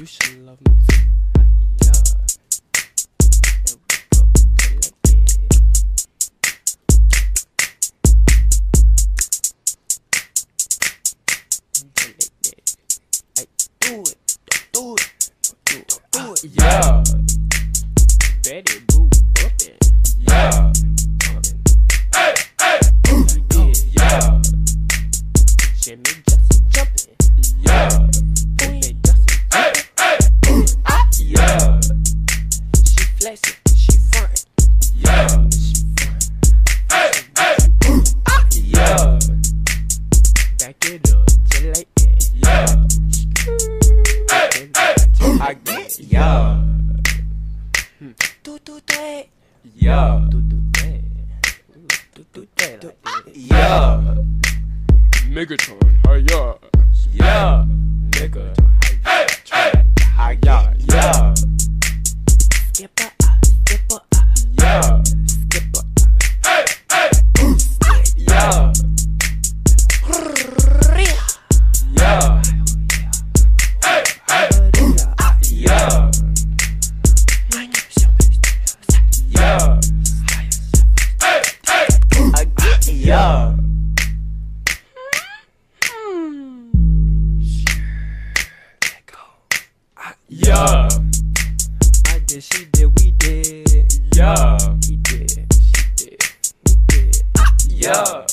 You should love me too. Yeah. There we go. Do it. Do it. Do it. Do it. Yeah. Betty boo. Up it. Yeah. Back it up, just like that. Yeah. Hey, hey. I get hmm. yeah. Do do that. Yeah. Do do that. Do do that like that. Yeah. Megatron, hi yeah. Yeah. Nigga. Hey, hey. Hi yeah. Yeah. I did, she did, we did. Yeah. He did, she did, we did. Yeah.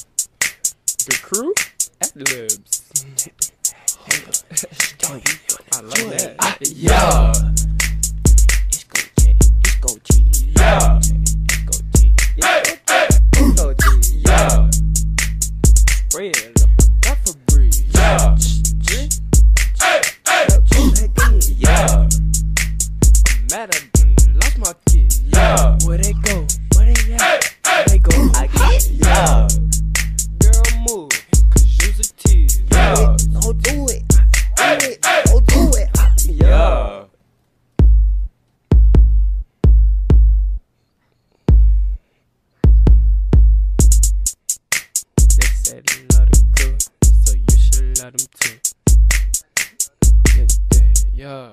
The crew at libs. I love that. Yeah. Mad done lost my kid. Yeah. Where they go? Where they at? They go? I get yeah. Girl move, cause you's a tease. Yeah. Don't do it. Do it. Don't do it. Yeah. They said he love the girl, so you should let him too. Yeah, yeah.